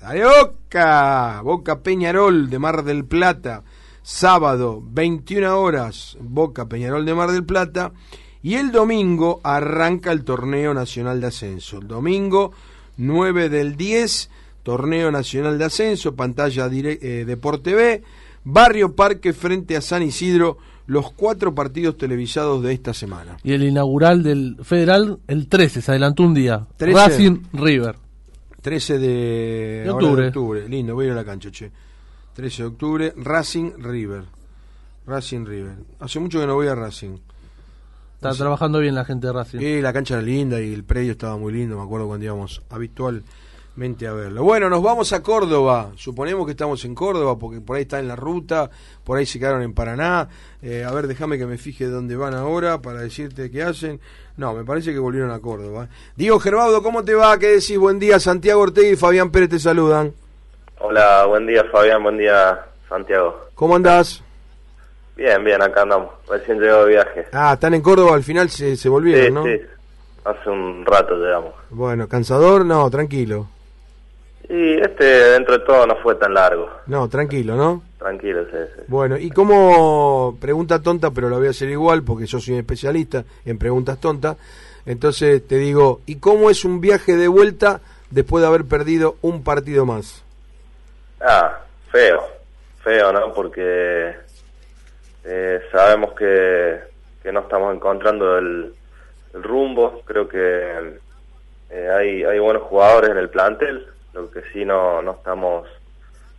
¡Dale Boca! Boca Peñarol de Mar del Plata. Sábado, 21 horas, Boca Peñarol de Mar del Plata. Y el domingo arranca el torneo nacional de ascenso. El domingo, 9 del 10, torneo nacional de ascenso, pantalla eh, Deporte B. Barrio Parque frente a San Isidro, los cuatro partidos televisados de esta semana. Y el inaugural del Federal, el 13, se adelantó un día. Racing River. 13 de, octubre. Lindo, voy a ir a la cancha, che. 13 de octubre, Racing River. Racing River. Hace mucho que no voy a Racing. Está trabajando bien la gente de Racing. Sí, la cancha era linda y el predio estaba muy lindo, me acuerdo cuando íbamos habitualmente a verlo. Bueno, nos vamos a Córdoba. Suponemos que estamos en Córdoba porque por ahí está en la ruta, por ahí se quedaron en Paraná. Eh, a ver, déjame que me fije dónde van ahora para decirte qué hacen. No, me parece que volvieron a Córdoba. Diego Gerbaudo, ¿cómo te va? ¿Qué decís? Buen día, Santiago Ortega y Fabián Pérez te saludan. Hola, buen día Fabián, buen día Santiago. ¿Cómo andás? Bien, bien, acá andamos. Recién llegado de viaje. Ah, están en Córdoba, al final se, se volvieron, ¿no? Sí, hace un rato llegamos. Bueno, ¿cansador? No, tranquilo. Y este, dentro de todo, no fue tan largo. No, tranquilo, ¿no? Tranquilo, sí, sí. Bueno, ¿y cómo, pregunta tonta, pero la voy a hacer igual porque yo soy un especialista en preguntas tontas, entonces te digo, ¿y cómo es un viaje de vuelta después de haber perdido un partido más? Ah, feo, feo, ¿no? Porque eh, sabemos que, que no estamos encontrando el, rumbo, creo que eh, hay, hay buenos jugadores en el plantel, lo que sí no, no estamos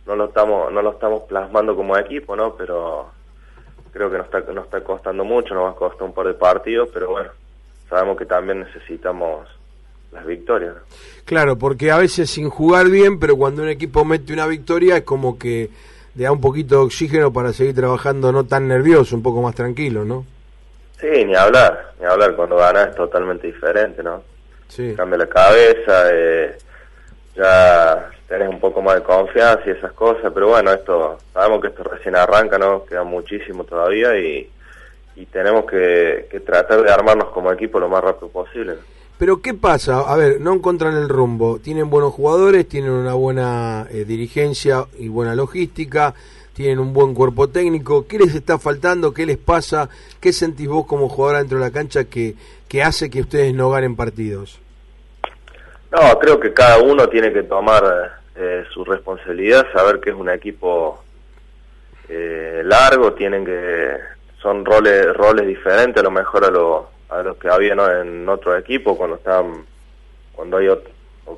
no lo estamos no lo estamos plasmando como equipo no pero creo que nos está nos está costando mucho nos va a costar un par de partidos pero bueno sabemos que también necesitamos las victorias claro porque a veces sin jugar bien pero cuando un equipo mete una victoria es como que le da un poquito de oxígeno para seguir trabajando no tan nervioso un poco más tranquilo no sí ni hablar ni hablar cuando ganas es totalmente diferente no sí. cambia la cabeza eh, ya tenés un poco más de confianza y esas cosas, pero bueno, esto sabemos que esto recién arranca, ¿no? Queda muchísimo todavía y, tenemos que, tratar de armarnos como equipo lo más rápido posible. Pero ¿qué pasa? A ver, no encuentran el rumbo. Tienen buenos jugadores, tienen una buena eh, dirigencia y buena logística, tienen un buen cuerpo técnico. ¿Qué les está faltando? ¿Qué les pasa? ¿Qué sentís vos como jugador dentro de la cancha que hace que ustedes no ganen partidos? No, creo que cada uno tiene que tomar eh, su responsabilidad, saber que es un equipo eh, largo, tienen que son roles roles diferentes a lo mejor a lo a los que había en otro equipo cuando están cuando hay o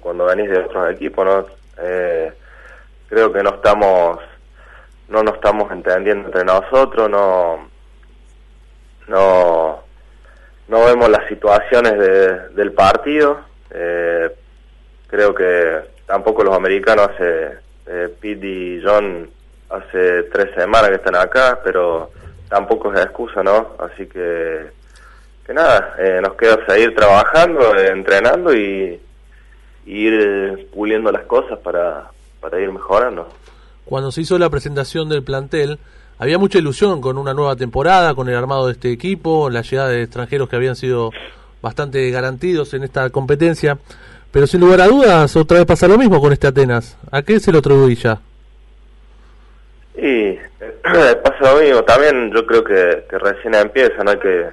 cuando venís de otros equipos, ¿no? Eh, creo que no estamos no nos estamos entendiendo entre nosotros, no no no vemos las situaciones de, del partido. Eh, creo que tampoco los americanos hace eh, Pete y John hace tres semanas que están acá, pero tampoco es excusa, ¿no? Así que, que nada, eh, nos queda seguir trabajando, eh, entrenando y, ir puliendo las cosas para, para ir mejorando. Cuando se hizo la presentación del plantel, había mucha ilusión con una nueva temporada, con el armado de este equipo, la llegada de extranjeros que habían sido bastante garantidos en esta competencia. Pero sin lugar a dudas, otra vez pasa lo mismo con este Atenas. ¿A qué se lo atribuye ya? Y pasa lo mismo. También yo creo que, recién empieza, no hay que,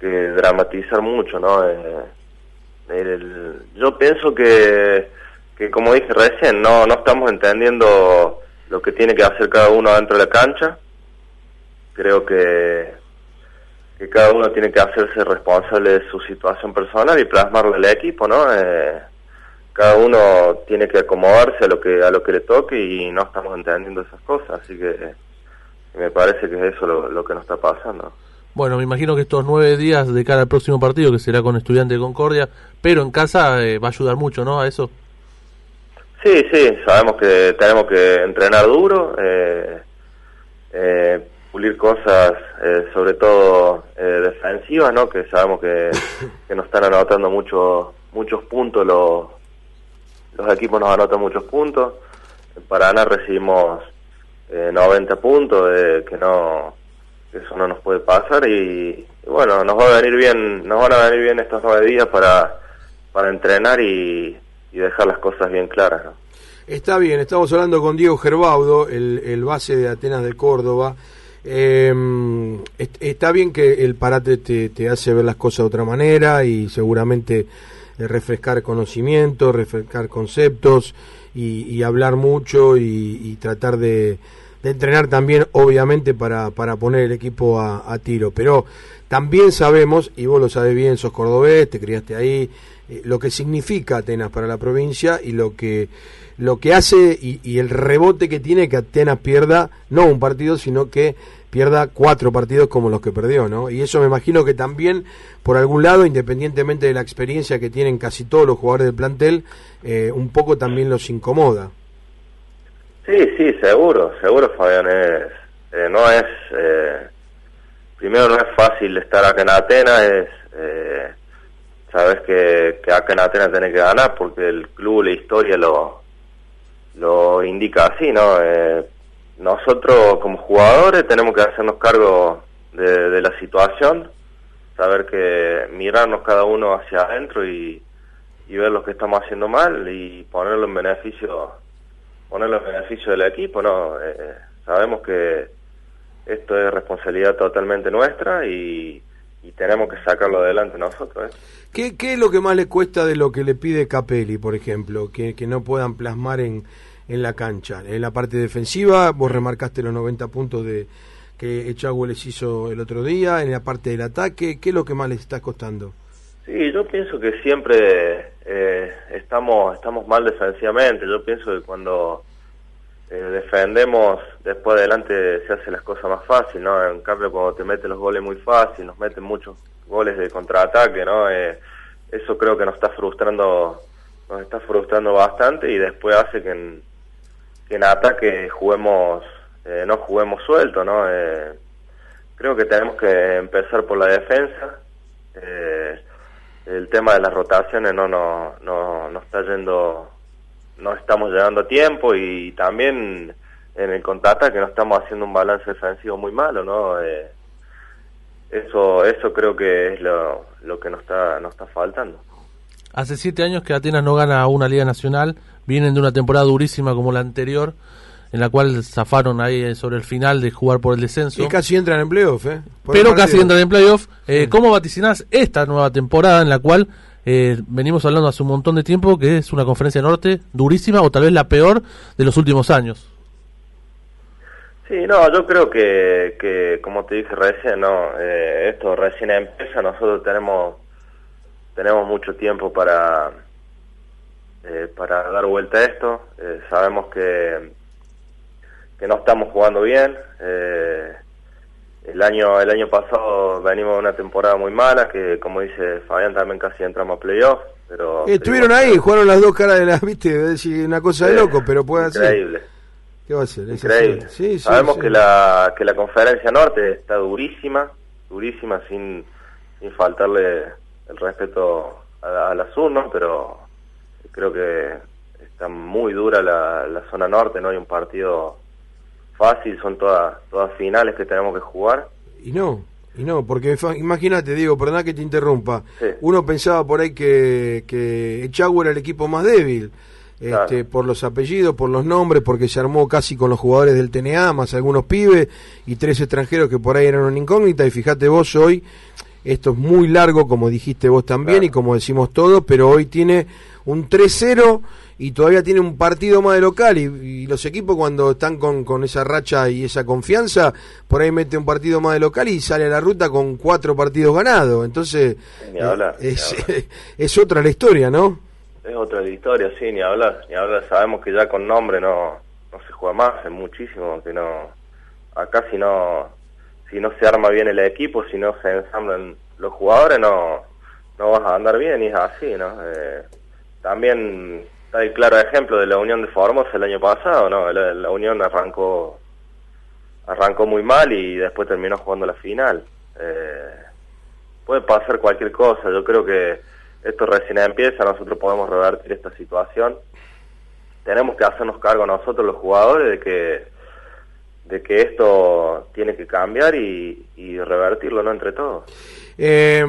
que dramatizar mucho, ¿no? Eh, yo pienso que, que, como dije recién, no, no estamos entendiendo lo que tiene que hacer cada uno dentro de la cancha. Creo que que cada uno tiene que hacerse responsable de su situación personal y plasmarlo al equipo, ¿no? Eh, cada uno tiene que acomodarse a lo que a lo que le toque y no estamos entendiendo esas cosas, así que me parece que es eso lo, que nos está pasando. Bueno, me imagino que estos nueve días de cara al próximo partido, que será con Estudiante de Concordia, pero en casa eh, va a ayudar mucho, ¿no? A eso. Sí, sí, sabemos que tenemos que entrenar duro, eh, eh pulir cosas, eh, sobre todo eh, defensivas, ¿no? Que sabemos que, que nos están anotando mucho, muchos puntos, los, los equipos nos anotan muchos puntos. En Paraná recibimos eh, 90 puntos, que no eso no nos puede pasar y, bueno, nos va a venir bien, nos van a venir bien estos nueve días para, para entrenar y, y dejar las cosas bien claras, ¿no? Está bien, estamos hablando con Diego Gerbaudo, el, el base de Atenas de Córdoba. Eh, está bien que el parate te, te, hace ver las cosas de otra manera y seguramente eh, refrescar conocimientos, refrescar conceptos y, y hablar mucho y, y tratar de, entrenar también, obviamente, para, para poner el equipo a, tiro. Pero también sabemos, y vos lo sabés bien, sos cordobés, te criaste ahí, eh, lo que significa Atenas para la provincia y lo que lo que hace y, y, el rebote que tiene que Atenas pierda no un partido sino que pierda cuatro partidos como los que perdió, ¿no? Y eso me imagino que también, por algún lado, independientemente de la experiencia que tienen casi todos los jugadores del plantel, eh, un poco también los incomoda. Sí, sí, seguro, seguro, Fabián. Es, eh, no es, eh, primero no es fácil estar acá en Atenas, es, eh, sabes que, que acá en Atenas tenés que ganar porque el club, la historia lo, lo indica así, ¿no? Eh, nosotros como jugadores tenemos que hacernos cargo de, de, la situación, saber que mirarnos cada uno hacia adentro y, y, ver lo que estamos haciendo mal y ponerlo en beneficio ponerlo en beneficio del equipo, ¿no? Eh, sabemos que esto es responsabilidad totalmente nuestra y, y tenemos que sacarlo adelante nosotros. ¿eh? ¿Qué, ¿Qué es lo que más le cuesta de lo que le pide Capelli, por ejemplo, que, que no puedan plasmar en en la cancha. En la parte defensiva, vos remarcaste los 90 puntos de que Echagüe les hizo el otro día. En la parte del ataque, ¿qué es lo que más les está costando? Sí, yo pienso que siempre eh, estamos estamos mal defensivamente. Yo pienso que cuando eh, defendemos, después adelante se hacen las cosas más fácil, ¿no? En cambio, cuando te meten los goles muy fácil, nos meten muchos goles de contraataque, ¿no? Eh, eso creo que nos está frustrando nos está frustrando bastante y después hace que en, que en ataque juguemos, eh, no juguemos suelto, ¿no? Eh, creo que tenemos que empezar por la defensa. Eh, el tema de las rotaciones no, no, no, no está yendo, no estamos llegando a tiempo y también en el contraataque no estamos haciendo un balance defensivo muy malo, ¿no? Eh, eso, eso creo que es lo, lo que nos está, nos está faltando. Hace siete años que Atenas no gana una Liga Nacional, vienen de una temporada durísima como la anterior, en la cual zafaron ahí sobre el final de jugar por el descenso. Y casi entran en playoff, ¿eh? Por Pero casi entran en playoff. Eh, sí. ¿Cómo vaticinás esta nueva temporada en la cual eh, venimos hablando hace un montón de tiempo que es una conferencia norte durísima o tal vez la peor de los últimos años? Sí, no, yo creo que, que como te dije recién, no, eh, esto recién empieza, nosotros tenemos tenemos mucho tiempo para eh, para dar vuelta a esto. Eh, sabemos que que no estamos jugando bien. Eh, el año el año pasado venimos de una temporada muy mala que como dice Fabián también casi entramos a playoff. Pero estuvieron ahí, jugaron las dos caras de la, viste, decir una cosa de loco, pero puede ser. Increíble. ¿Qué va a ser? Increíble. Sí, Sabemos sí, que la que la conferencia norte está durísima, durísima sin sin faltarle el respeto a, a la sur, ¿no? Pero creo que está muy dura la, la zona norte, no hay un partido fácil, son todas todas finales que tenemos que jugar. Y no, y no, porque imagínate, digo, perdona que te interrumpa, sí. uno pensaba por ahí que, que Echagüe era el equipo más débil, claro. este, por los apellidos, por los nombres, porque se armó casi con los jugadores del TNA, más algunos pibes y tres extranjeros que por ahí eran una incógnita, y fíjate vos hoy, esto es muy largo, como dijiste vos también, claro. y como decimos todos, pero hoy tiene un 3-0 y todavía tiene un partido más de local y, y los equipos cuando están con, con, esa racha y esa confianza, por ahí mete un partido más de local y sale a la ruta con cuatro partidos ganados. Entonces, ni hablar, eh, es, ni hablar. es, otra la historia, ¿no? Es otra la historia, sí, ni hablar, ni hablar. Sabemos que ya con nombre no, no se juega más, es muchísimo, que no, acá si no, si no se arma bien el equipo, si no se ensamblan los jugadores, no, no vas a andar bien y es así, ¿no? Eh, también está el claro ejemplo de la Unión de Formosa el año pasado, ¿no? La, la, Unión arrancó arrancó muy mal y después terminó jugando la final. Eh, puede pasar cualquier cosa, yo creo que esto recién empieza, nosotros podemos revertir esta situación. Tenemos que hacernos cargo nosotros los jugadores de que de que esto tiene que cambiar y, revertirlo no entre todos. Eh,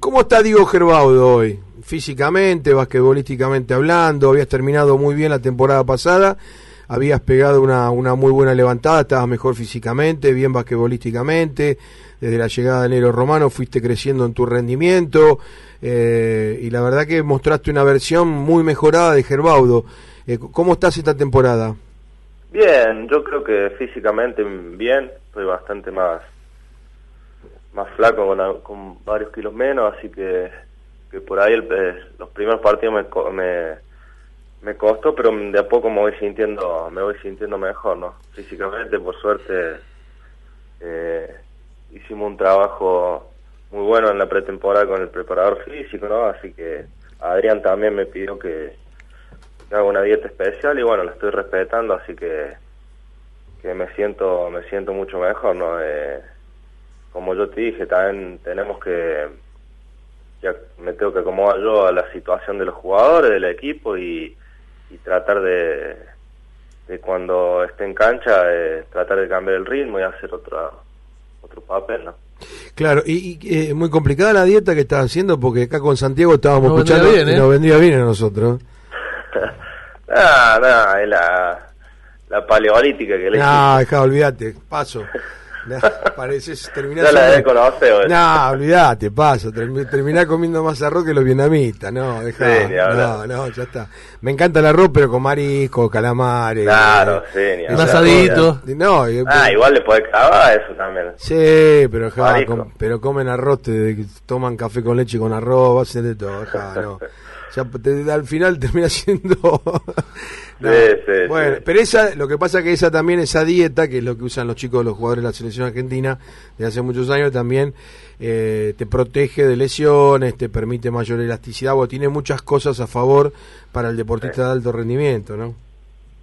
¿Cómo está Diego Gerbaudo hoy? físicamente, basquetbolísticamente hablando, habías terminado muy bien la temporada pasada, habías pegado una, una muy buena levantada, estabas mejor físicamente, bien basquetbolísticamente, desde la llegada de Nero Romano fuiste creciendo en tu rendimiento eh, y la verdad que mostraste una versión muy mejorada de Gerbaudo. Eh, ¿Cómo estás esta temporada? Bien, yo creo que físicamente bien, estoy bastante más más flaco con, varios kilos menos, así que, que por ahí eh, los primeros partidos me, me, me costó, pero de a poco me voy sintiendo me voy sintiendo mejor, ¿no? Físicamente, por suerte, eh, hicimos un trabajo muy bueno en la pretemporada con el preparador físico, ¿no? Así que Adrián también me pidió que, haga una dieta especial y bueno, la estoy respetando, así que que me siento me siento mucho mejor, ¿no? Eh, como yo te dije, también tenemos que, ya me tengo que acomodar yo a la situación de los jugadores, del equipo y, tratar de, de cuando esté en cancha, eh, tratar de cambiar el ritmo y hacer otra, otro papel, ¿no? Claro, y, y eh, muy complicada la dieta que estás haciendo porque acá con Santiago estábamos escuchando y nos ¿eh? vendría bien a nosotros. No, no, es la, la paleolítica que le No, deja, olvídate, paso. pareces terminar. Ya la de No, olvídate, paso. terminar comiendo más arroz que los vietnamitas. No, deja. no, no, ya está. Me encanta el arroz, pero con marisco, calamares. Claro, sí, ni asadito. No, ah, igual le puede clavar eso también. Sí, pero, pero comen arroz, te, toman café con leche con arroz, va a ser de todo. no. ya al final termina siendo bueno pero esa lo que pasa que esa también esa dieta que es lo que usan los chicos los jugadores de la selección argentina de hace muchos años también eh, te protege de lesiones te permite mayor elasticidad. O tiene muchas cosas a favor para el deportista de alto rendimiento no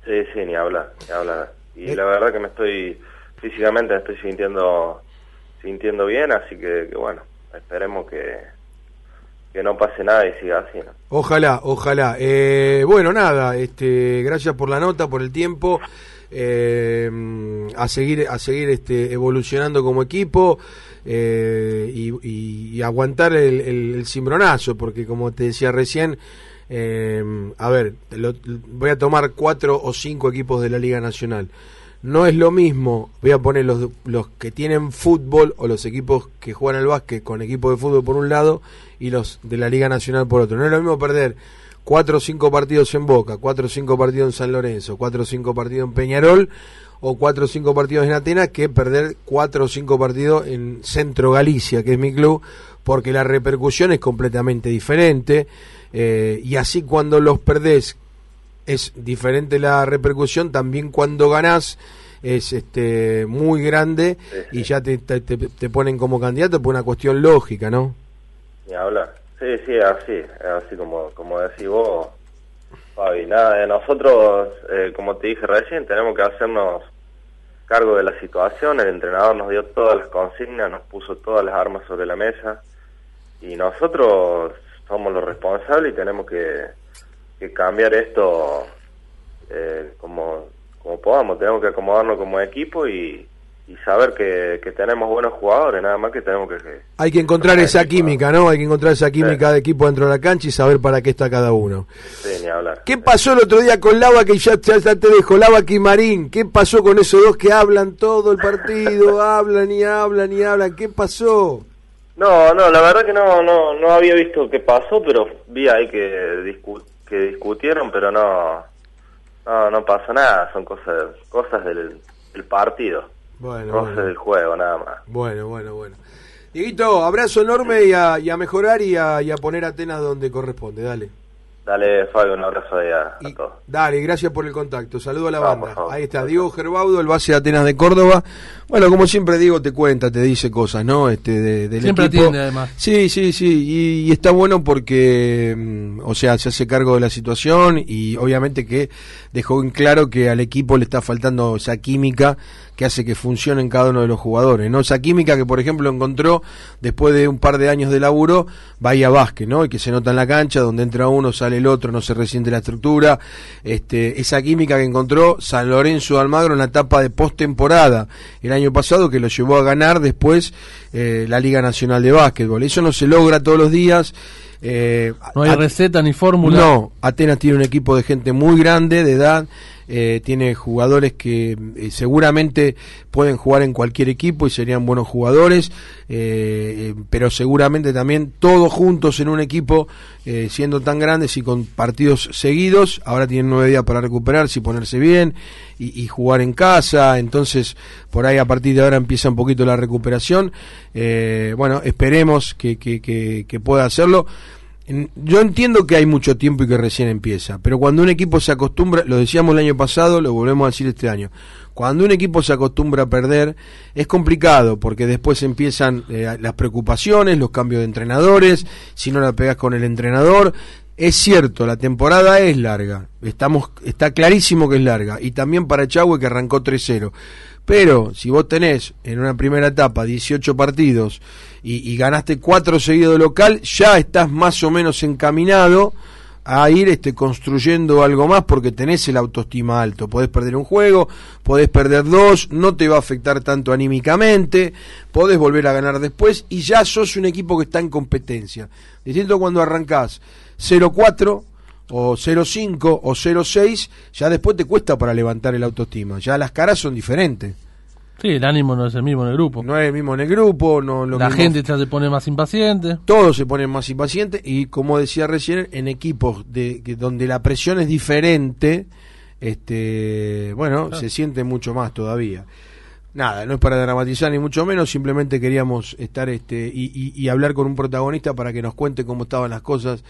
sí sí ni habla ni habla y eh. la verdad que me estoy físicamente me estoy sintiendo sintiendo bien así que bueno esperemos que que no pase nada y siga así. Ojalá, ojalá. Eh, bueno, nada, este, gracias por la nota, por el tiempo. Eh, a seguir a seguir este evolucionando como equipo eh, y, aguantar el, el, cimbronazo porque como te decía recién a ver voy a tomar cuatro o cinco equipos de la Liga Nacional no es lo mismo, voy a poner los, los que tienen fútbol o los equipos que juegan al básquet con equipos de fútbol por un lado y los de la Liga Nacional por otro. No es lo mismo perder cuatro o cinco partidos en Boca, cuatro o cinco partidos en San Lorenzo, cuatro o cinco partidos en Peñarol o cuatro o cinco partidos en Atenas que perder cuatro o cinco partidos en Centro Galicia, que es mi club, porque la repercusión es completamente diferente. Eh, y así cuando los perdés es diferente la repercusión, también cuando ganás es este muy grande y ya te, te, ponen como candidato por una cuestión lógica, ¿no? Ni hablar. Sí, sí, así, así como, como decís vos, Fabi. Nada, de nosotros, eh, como te dije recién, tenemos que hacernos cargo de la situación. El entrenador nos dio todas las consignas, nos puso todas las armas sobre la mesa y nosotros somos los responsables y tenemos que que cambiar esto eh, como, como podamos. Tenemos que acomodarnos como equipo y, y saber que, que, tenemos buenos jugadores, nada más que tenemos que... Hay que encontrar esa química, ¿no? Hay que encontrar esa química de equipo dentro de la cancha y saber para qué está cada uno. Sí, ni hablar. ¿Qué pasó el otro día con Lava que ya, ya te dejo, Lava y Marín? ¿Qué pasó con esos dos que hablan todo el partido, hablan y hablan y hablan? ¿Qué pasó? No, no, la verdad que no, no, no había visto qué pasó, pero vi ahí que discutir que discutieron, pero no, no, no pasó nada, son cosas, cosas del, partido, bueno, cosas del juego, nada más. Bueno, bueno, bueno. Dieguito, abrazo enorme y a, y a mejorar y a, y a poner Atenas donde corresponde, dale. Dale, Fabio, un abrazo ahí a, todos. Dale, gracias por el contacto. Saludo a la banda. Ahí está, Diego Gerbaudo, el base de Atenas de Córdoba. Bueno, como siempre Diego te cuenta, te dice cosas, ¿no? Este, de, del siempre Atiende, además. Sí, sí, sí. Y, está bueno porque, mm, o sea, se hace cargo de la situación y obviamente que dejó en claro que al equipo le está faltando esa química que hace que funcione en cada uno de los jugadores, ¿no? Esa química que, por ejemplo, encontró después de un par de años de laburo Bahía Vázquez, ¿no? Y que se nota en la cancha, donde entra uno, sale sale el otro, no se resiente la estructura. Este, esa química que encontró San Lorenzo de Almagro en la etapa de postemporada el año pasado que lo llevó a ganar después eh, la Liga Nacional de Básquetbol. Eso no se logra todos los días. Eh, no hay receta ni fórmula. No, Atenas tiene un equipo de gente muy grande, de edad, eh, tiene jugadores que eh, seguramente pueden jugar en cualquier equipo y serían buenos jugadores, eh, pero seguramente también todos juntos en un equipo, siendo tan grandes y con partidos seguidos, ahora tienen nueve días para recuperarse y ponerse bien y, jugar en casa, entonces por ahí a partir de ahora empieza un poquito la recuperación, bueno, esperemos que, que, que pueda hacerlo yo entiendo que hay mucho tiempo y que recién empieza, pero cuando un equipo se acostumbra, lo decíamos el año pasado, lo volvemos a decir este año, cuando un equipo se acostumbra a perder es complicado porque después empiezan eh, las preocupaciones, los cambios de entrenadores, si no la pegas con el entrenador. Es cierto, la temporada es larga, estamos, está clarísimo que es larga, y también para Chahue que arrancó 3-0 pero si vos tenés en una primera etapa 18 partidos y, ganaste 4 seguidos local, ya estás más o menos encaminado a ir este, construyendo algo más porque tenés el autoestima alto. Podés perder un juego, podés perder dos, no te va a afectar tanto anímicamente, podés volver a ganar después y ya sos un equipo que está en competencia. Distinto cuando arrancás 0-4 o 0,5 o 0,6, ya después te cuesta para levantar el autoestima. Ya las caras son diferentes. Sí, el ánimo no es el mismo en el grupo. No es el mismo en el grupo. No, la gente ya se pone más impaciente. Todos se ponen más impacientes y como decía recién, en equipos de, donde la presión es diferente, este, bueno, se siente mucho más todavía. Nada, no es para dramatizar ni mucho menos, simplemente queríamos estar este y, y hablar con un protagonista para que nos cuente cómo estaban las cosas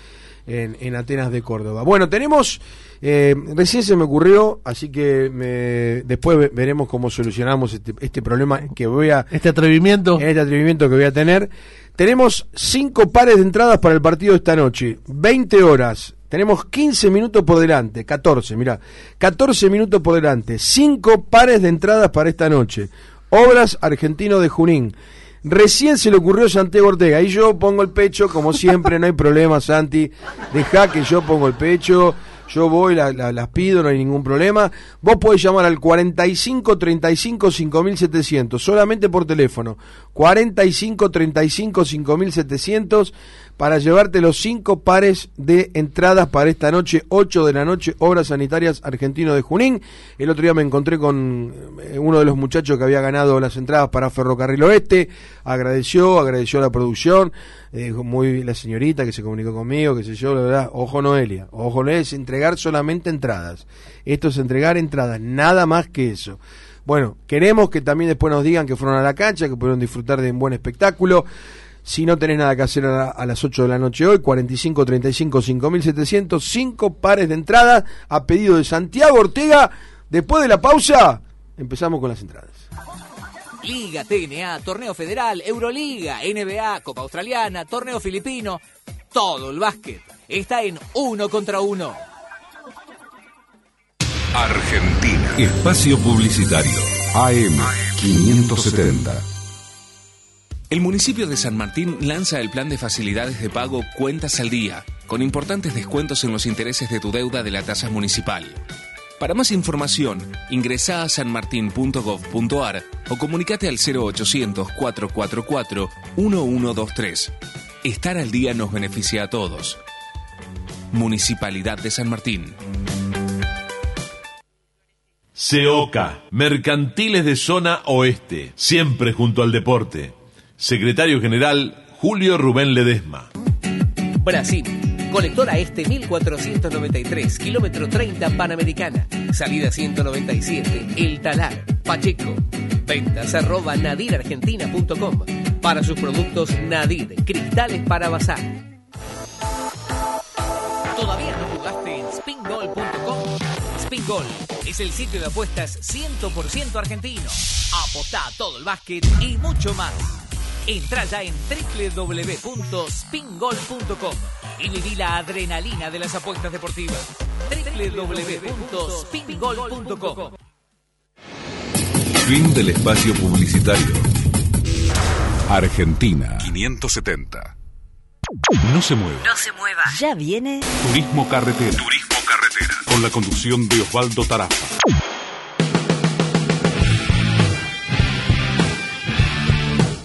en, Atenas de Córdoba. Bueno, tenemos, eh, recién se me ocurrió, así que me, después veremos cómo solucionamos este, este, problema que voy a... Este atrevimiento. Este atrevimiento que voy a tener. Tenemos cinco pares de entradas para el partido esta noche, 20 horas. Tenemos 15 minutos por delante, 14, mira, 14 minutos por delante, cinco pares de entradas para esta noche. Obras Argentino de Junín. Recién se le ocurrió Santiago Ortega y yo pongo el pecho, como siempre, no hay problema, Santi. Deja que yo pongo el pecho, yo voy, las pido, no hay ningún problema. Vos podés llamar al 45 35 5700, solamente por teléfono. 45 35 5700 para llevarte los cinco pares de entradas para esta noche, 8 de la noche, Obras Sanitarias Argentino de Junín. El otro día me encontré con eh, uno de los muchachos que había ganado las entradas para Ferrocarril Oeste, agradeció, agradeció la producción, eh, muy la señorita que se comunicó conmigo, que sé yo, la verdad, ojo Noelia, ojo Noelia, es entregar solamente entradas. Esto es entregar entradas, nada más que eso. Bueno, queremos que también después nos digan que fueron a la cancha, que pudieron disfrutar de un buen espectáculo. Si no tenés nada que hacer a, las 8 de la noche hoy, 45 35 5700, 5 pares de entradas a pedido de Santiago Ortega. Después de la pausa, empezamos con las entradas. Liga, TNA, Torneo Federal, Euroliga, NBA, Copa Australiana, Torneo Filipino. Todo el básquet está en uno contra uno. Argentina. Espacio Publicitario. AM 570. El municipio de San Martín lanza el plan de facilidades de pago Cuentas al Día, con importantes descuentos en los intereses de tu deuda de la tasa municipal. Para más información, ingresa a sanmartin.gov.ar o comunicate al 0800-444-1123. Estar al día nos beneficia a todos. Municipalidad de San Martín. SEOCA, Mercantiles de Zona Oeste, siempre junto al deporte. Secretario General Julio Rubén Ledesma. Brasil. Colectora Este 1493, kilómetro 30 Panamericana. Salida 197, El Talar, Pacheco. Ventas arroba nadirargentina.com. Para sus productos Nadir, cristales para bazar. ¿Todavía no jugaste en spingol.com? Spingol es el sitio de apuestas 100% argentino. Apostá todo el básquet y mucho más. Entra ya en www.spingol.com y viví la adrenalina de las apuestas deportivas. www.spingol.com Fin del espacio publicitario. Argentina 570. No se mueva. No se mueva. Ya viene. Turismo Carretera. Turismo Carretera. Con la conducción de Osvaldo Tarafa.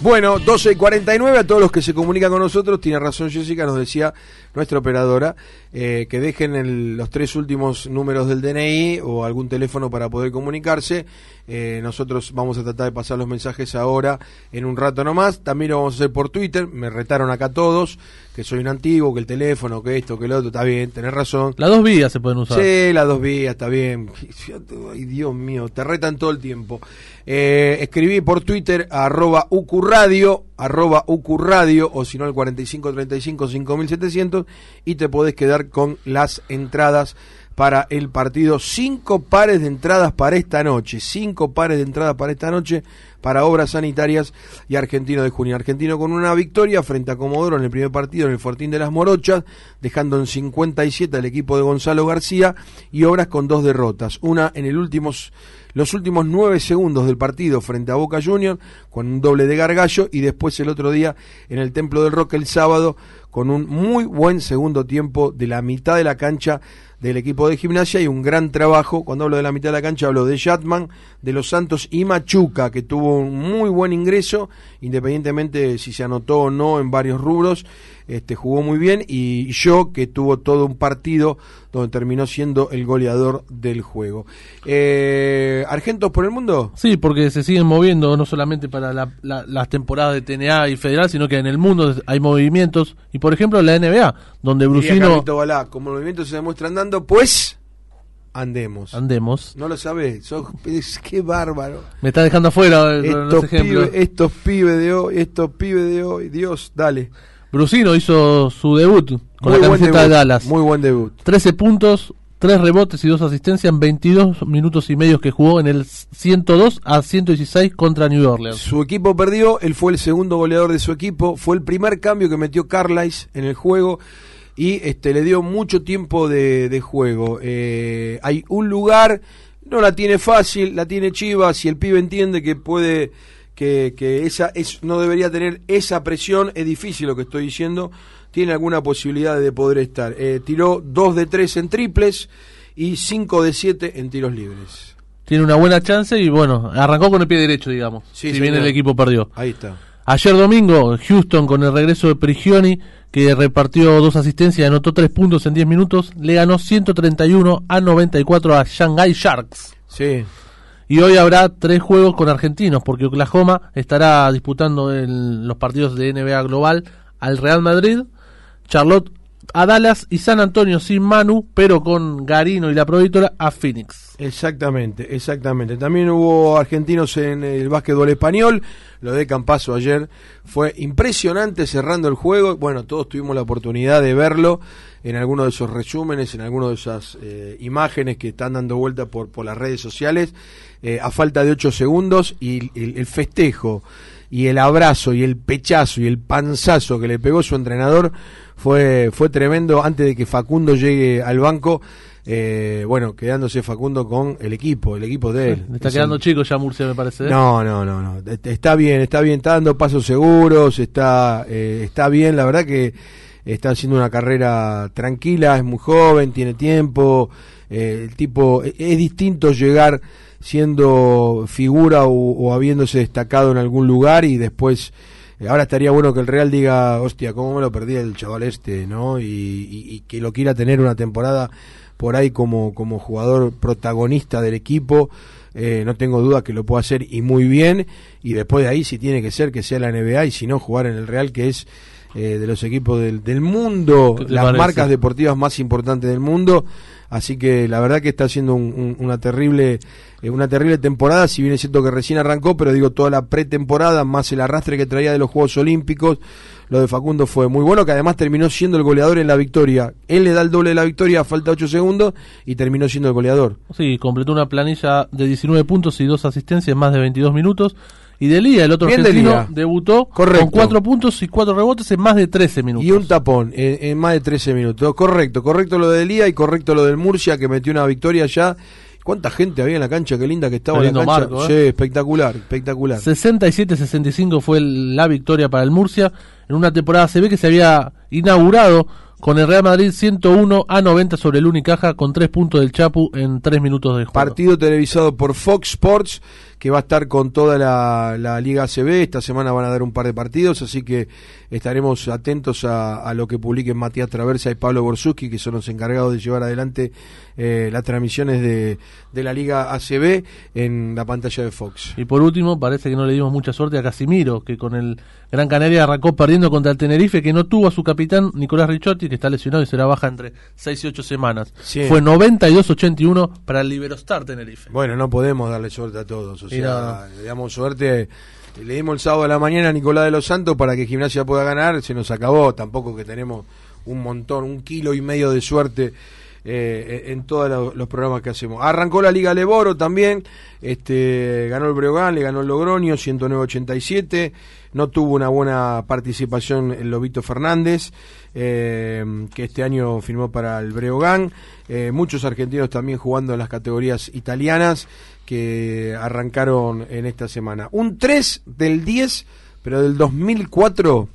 Bueno, 12 y 49, a todos los que se comunican con nosotros, tiene razón Jessica, nos decía nuestra operadora, eh, que dejen el- los tres últimos números del DNI o algún teléfono para poder comunicarse. Eh, nosotros vamos a tratar de pasar los mensajes ahora en un rato nomás. También lo vamos a hacer por Twitter. Me retaron acá todos, que soy un antiguo, que el teléfono, que esto, que el otro. Está bien, tenés razón. Las dos vías se pueden usar. Sí, las dos vías, está bien. Ay, Dios mío, te retan todo el tiempo. Eh, escribí por Twitter arroba ucurradio, arroba ucurradio, o si no el 4535-5700, y te podés quedar con las entradas para el partido. Cinco pares de entradas para esta noche. Cinco pares de entradas para esta noche para obras sanitarias y Argentino de Junio. Argentino con una victoria frente a Comodoro en el primer partido en el Fortín de las Morochas, dejando en 57 al equipo de Gonzalo García y obras con dos derrotas. Una en el últimos, los últimos nueve segundos del partido frente a Boca Junior con un doble de Gargallo y después el otro día en el Templo del Roque el sábado con un muy buen segundo tiempo de la mitad de la cancha del equipo de gimnasia y un gran trabajo. Cuando hablo de la mitad de la cancha, hablo de Shatman, de Los Santos y Machuca, que tuvo un muy buen ingreso, independientemente de si se anotó o no en varios rubros. Este, jugó muy bien y yo que tuvo todo un partido donde terminó siendo el goleador del juego. Eh, ¿Argentos por el mundo? Sí, porque se siguen moviendo no solamente para la- la- las temporadas de TNA y Federal, sino que en el mundo hay movimientos. Y por ejemplo la NBA, donde Brusino... Balá, como el movimiento se demuestra andando, pues andemos. Andemos. No lo sabés, sos, es, qué bárbaro. Me está dejando afuera eh, Estos pibes, estos pibes de hoy, estos pibes de hoy, Dios, dale. Brusino hizo su debut con Muy la camiseta de Dallas. Muy buen debut. 13 puntos, 3 rebotes y 2 asistencias en 22 minutos y medios que jugó en el 102 a 116 contra New Orleans. Su equipo perdió, él fue el segundo goleador de su equipo, fue el primer cambio que metió Carlisle en el juego y este le dio mucho tiempo de, de juego. Eh, hay un lugar, no la tiene fácil, la tiene Chivas, si el pibe entiende que puede, que, que esa es, no debería tener esa presión, es difícil lo que estoy diciendo, tiene alguna posibilidad de poder estar. Eh, tiró 2 de 3 en triples y 5 de 7 en tiros libres. Tiene una buena chance y bueno, arrancó con el pie derecho, digamos. Sí, si bien el equipo perdió. Ahí está. Ayer domingo, Houston con el regreso de Prigioni, que repartió dos asistencias y anotó tres puntos en 10 minutos, le ganó 131 a 94 a Shanghai Sharks. Sí. Y hoy habrá tres juegos con argentinos, porque Oklahoma estará disputando los partidos de NBA Global al Real Madrid, Charlotte a Dallas y San Antonio sin Manu, pero con Garino y la Provítora a Phoenix. Exactamente, exactamente. También hubo argentinos en el básquetbol español. Lo de Campaso ayer fue impresionante cerrando el juego. Bueno, todos tuvimos la oportunidad de verlo en alguno de esos resúmenes, en alguna de esas eh, imágenes que están dando vuelta por, por las redes sociales. eh, a falta de 8 segundos y el, el festejo y el abrazo y el pechazo y el panzazo que le pegó su entrenador fue, fue tremendo antes de que Facundo llegue al banco. eh, bueno, quedándose Facundo con el equipo, el equipo de él. Está Es quedando chico ya Murcia, me parece. ¿eh? No, no, no, no. Est- Está bien, está bien, está dando pasos seguros, está, eh, está bien, la verdad que está haciendo una carrera tranquila, es muy joven, tiene tiempo, eh, el tipo, e- es distinto llegar siendo figura o, o habiéndose destacado en algún lugar y después ahora estaría bueno que el Real diga, hostia, cómo me lo perdí el chaval este, ¿no? Y, y- y que lo quiera tener una temporada por ahí como, como jugador protagonista del equipo. Eh, no tengo duda que lo pueda hacer y muy bien. Y después de ahí, si tiene que ser, que sea la NBA y si no, jugar en el Real, que es eh, de los equipos del, del mundo, ¿Qué te las parece? marcas deportivas más importantes del mundo. Así que la verdad que está haciendo un- un- una terrible eh, una terrible temporada, si bien es cierto que recién arrancó, pero digo toda la pretemporada, más el arrastre que traía de los Juegos Olímpicos, lo de Facundo fue muy bueno, que además terminó siendo el goleador en la victoria. Él le da el doble de la victoria falta 8 segundos y terminó siendo el goleador. Sí, completó una planilla de 19 puntos y dos asistencias en más de 22 minutos. Y Delía, el otro Bien argentino, Delía. debutó Correcto. con 4 puntos y 4 rebotes en más de 13 minutos. Y un tapón en, en más de 13 minutos. Correcto, correcto lo de Elía y correcto lo del Murcia que metió una victoria ya ¿Cuánta gente había en la cancha? Qué linda que estaba Qué la cancha. marco, ¿eh? Sí, espectacular, espectacular. 67-65 fue la victoria para el Murcia en una temporada se ve que se había inaugurado con el Real Madrid 101 a 90 sobre el Unicaja con 3 puntos del Chapu en 3 minutos de juego. Partido televisado por Fox Sports, que va a estar con toda la, la Liga ACB. Esta semana van a dar un par de partidos, así que estaremos atentos a, a lo que publiquen Matías Traversa y Pablo Borsuski, que son los encargados de llevar adelante eh, las transmisiones de, de la Liga ACB en la pantalla de Fox. Y por último, parece que no le dimos mucha suerte a Casimiro, que con el Gran Canaria arrancó perdiendo contra el Tenerife, que no tuvo a su capitán Nicolás Ricciotti, que está lesionado y será baja entre 6 y 8 semanas. Sí. Fue 92-81 para el Liberostar Tenerife. Bueno, no podemos darle suerte a todos. O Y sea, le damos suerte. Le dimos el sábado a la mañana a Nicolás de los Santos para que Gimnasia pueda ganar. Se nos acabó. Tampoco que tenemos un montón, un kilo y medio de suerte eh, en todos lo- los programas que hacemos. Arrancó la Liga Leboro también. Este, ganó el Breogán, le ganó el Logroño, 109-87. No tuvo una buena participación el Lobito Fernández, eh, que este año firmó para el Breogán. Eh, muchos argentinos también jugando en las categorías italianas que arrancaron en esta semana. Un 3 del 10, pero del 2004,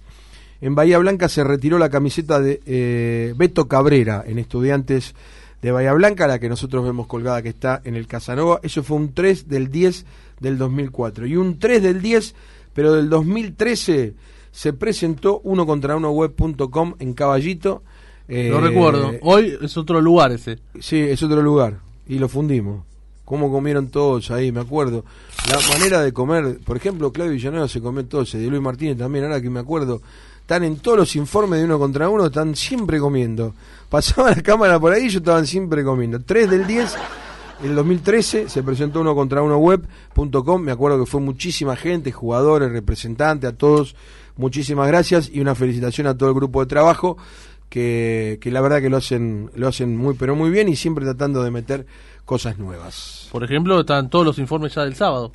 en Bahía Blanca se retiró la camiseta de eh, Beto Cabrera en Estudiantes de Bahía Blanca, la que nosotros vemos colgada que está en el Casanova. Eso fue un 3 del 10 del 2004. Y un 3 del 10, pero del 2013 se presentó uno contra uno web.com en Caballito. Eh, Lo recuerdo. Hoy es otro lugar ese. Sí, es otro lugar. Y lo fundimos. Cómo comieron todos ahí, me acuerdo. La manera de comer, por ejemplo, Claudio Villanueva se comió todo ese, de Luis Martínez también, ahora que me acuerdo. Están en todos los informes de uno contra uno, están siempre comiendo. Pasaba la cámara por ahí y ellos estaban siempre comiendo. 3 del 10, el 2013, se presentó uno contra uno web.com. Me acuerdo que fue muchísima gente, jugadores, representantes, a todos. Muchísimas gracias y una felicitación a todo el grupo de trabajo que, que la verdad que lo hacen, lo hacen muy pero muy bien y siempre tratando de meter cosas nuevas. Por ejemplo, están todos los informes ya del sábado.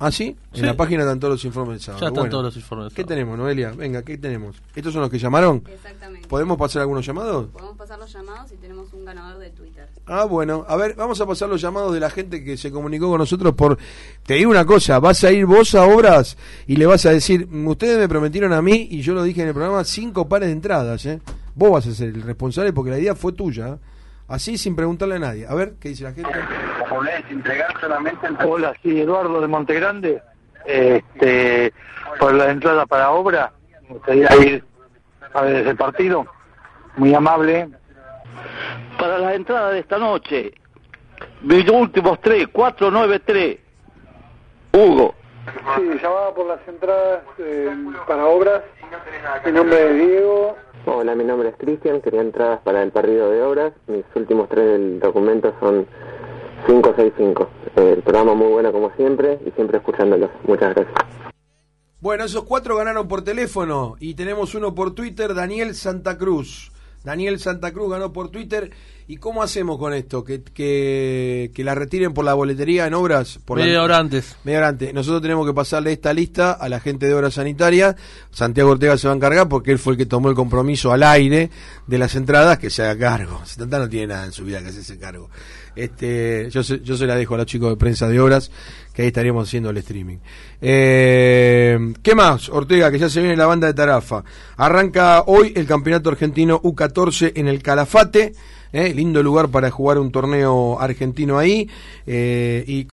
¿Ah, sí? En la página están todos los informes del sábado. Ya están Bueno, todos los informes del ¿Qué tenemos, Noelia? Venga, ¿qué tenemos? ¿Estos son los que llamaron? Exactamente. ¿Podemos pasar algunos llamados? Podemos pasar los llamados y tenemos un ganador de Twitter. Ah, bueno, a ver, vamos a pasar los llamados de la gente que se comunicó con nosotros por... Te digo una cosa, vas a ir vos a obras y le vas a decir, ustedes me prometieron a mí, y yo lo dije en el programa, cinco pares de entradas, ¿eh? Vos vas a ser el responsable porque la idea fue tuya, ¿eh? Así sin preguntarle a nadie. A ver, ¿qué dice la gente? Hola, sí, Eduardo de Montegrande. Este, por la entrada para obra, me gustaría ir a ver ese partido. Muy amable. Para la entrada de esta noche, mis últimos tres, 493. Hugo. Sí, llamaba por las entradas eh, para obras. Mi nombre es Diego. Hola, mi nombre es Cristian, quería entradas para el partido de obras. Mis últimos tres del documento son 565. Eh, el programa muy bueno como siempre y siempre escuchándolos. Muchas gracias. Bueno, esos cuatro ganaron por teléfono y tenemos uno por Twitter, Daniel Santa Cruz. Daniel Santa Cruz ganó por Twitter. ¿Y cómo hacemos con esto? ¿Que, que, que la retiren por la boletería en obras? Por la- Media hora antes. Media hora antes. Nosotros tenemos que pasarle esta lista a la gente de Obras Sanitarias. Santiago Ortega se va a encargar porque él fue el que tomó el compromiso al aire de las entradas que se haga cargo. Santana no tiene nada en su vida que hacerse cargo. Este, yo, se, yo se la dejo a los chicos de prensa de Obras que ahí estaríamos haciendo el streaming. Eh, ¿Qué más, Ortega? Que ya se viene la banda de Tarafa. Arranca hoy el campeonato argentino U14 en el Calafate. Eh, lindo lugar para jugar un torneo argentino ahí. eh, y